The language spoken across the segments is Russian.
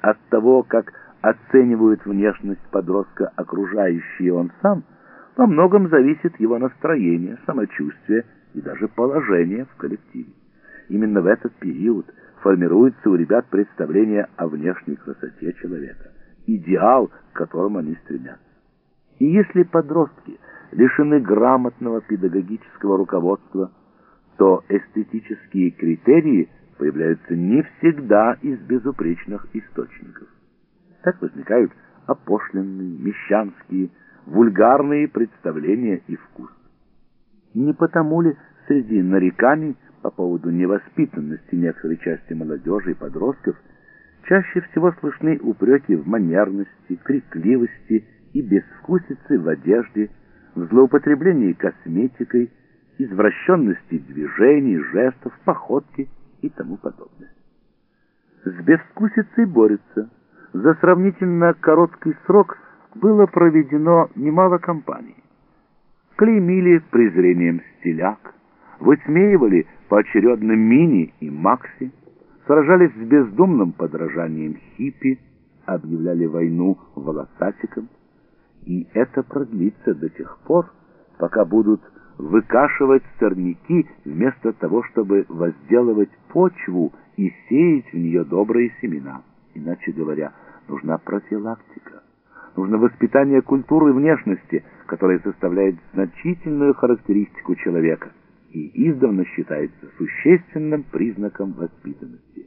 от того, как оценивают внешность подростка окружающие он сам, во многом зависит его настроение, самочувствие и даже положение в коллективе. Именно в этот период формируется у ребят представление о внешней красоте человека, идеал, к которому они стремятся. И если подростки лишены грамотного педагогического руководства, то эстетические критерии появляются не всегда из безупречных источников. Так возникают опошленные, мещанские, вульгарные представления и вкус. Не потому ли среди нареканий по поводу невоспитанности некоторой части молодежи и подростков чаще всего слышны упреки в манерности, крикливости и безвкусице в одежде, в злоупотреблении косметикой, извращенности движений, жестов, походки и тому подобное. С безвкусицей борются. За сравнительно короткий срок было проведено немало кампаний. Клеймили презрением стиляк, высмеивали поочередно мини и макси, сражались с бездумным подражанием хиппи, объявляли войну волосатикам. И это продлится до тех пор, пока будут выкашивать сорняки вместо того, чтобы возделывать почву и сеять в нее добрые семена. Иначе говоря, нужна профилактика. Нужно воспитание культуры внешности, которая составляет значительную характеристику человека и издавна считается существенным признаком воспитанности.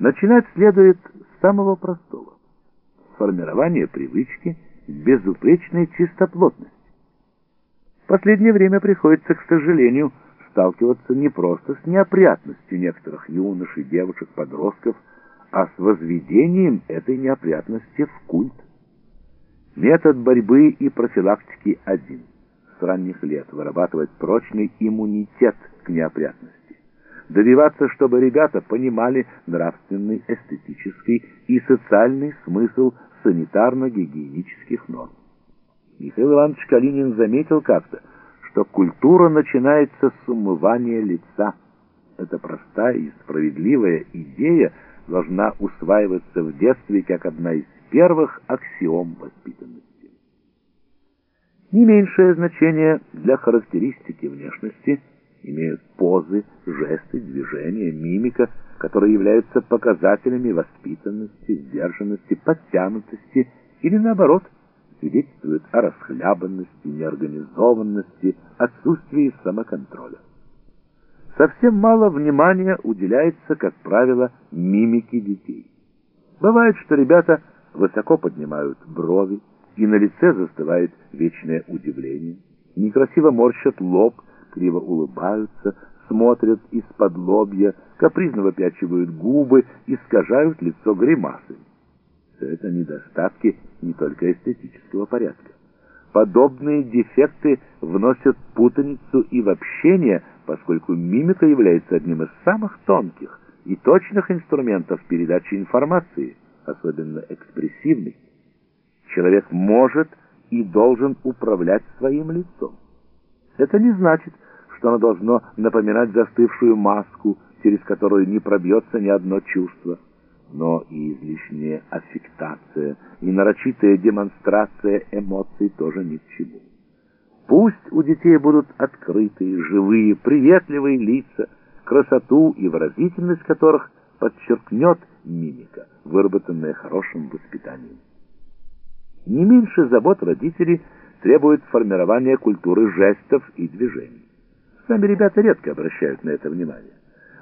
Начинать следует с самого простого – формирования привычки безупречной чистоплотности. Последнее время приходится, к сожалению, сталкиваться не просто с неопрятностью некоторых юношей, девушек, подростков, а с возведением этой неопрятности в культ. Метод борьбы и профилактики один – с ранних лет вырабатывать прочный иммунитет к неопрятности, добиваться, чтобы ребята понимали нравственный, эстетический и социальный смысл санитарно-гигиенических норм. Михаил Иванович Калинин заметил как-то, что культура начинается с умывания лица. Эта простая и справедливая идея должна усваиваться в детстве как одна из первых аксиом воспитанности. Не меньшее значение для характеристики внешности имеют позы, жесты, движения, мимика, которые являются показателями воспитанности, сдержанности, подтянутости или наоборот, свидетельствуют о расхлябанности, неорганизованности, отсутствии самоконтроля. Совсем мало внимания уделяется, как правило, мимике детей. Бывает, что ребята высоко поднимают брови, и на лице застывает вечное удивление. Некрасиво морщат лоб, криво улыбаются, смотрят из-под лобья, капризно выпячивают губы, искажают лицо гримасами. Все это недостатки не только эстетического порядка. Подобные дефекты вносят путаницу и в общение, поскольку мимика является одним из самых тонких и точных инструментов передачи информации, особенно экспрессивной. Человек может и должен управлять своим лицом. Это не значит, что оно должно напоминать застывшую маску, через которую не пробьется ни одно чувство. Но и излишняя аффектация, и нарочитая демонстрация эмоций тоже ни к чему. Пусть у детей будут открытые, живые, приветливые лица, красоту и выразительность которых подчеркнет мимика, выработанная хорошим воспитанием. Не меньше забот родителей требует формирования культуры жестов и движений. Сами ребята редко обращают на это внимание.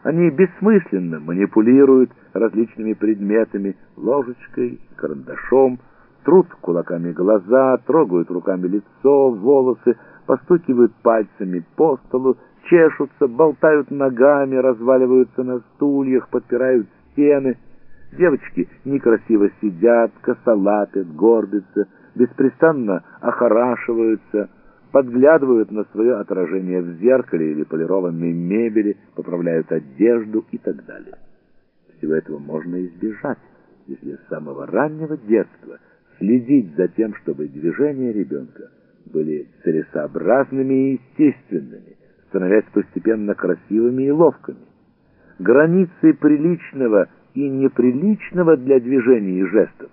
Они бессмысленно манипулируют различными предметами, ложечкой, карандашом, трут кулаками глаза, трогают руками лицо, волосы, постукивают пальцами по столу, чешутся, болтают ногами, разваливаются на стульях, подпирают стены — Девочки некрасиво сидят, косолапят, горбятся, беспрестанно охорашиваются, подглядывают на свое отражение в зеркале или полированной мебели, поправляют одежду и так далее. Всего этого можно избежать, если с самого раннего детства следить за тем, чтобы движения ребенка были целесообразными и естественными, становясь постепенно красивыми и ловкими. Границы приличного и неприличного для движений и жестов.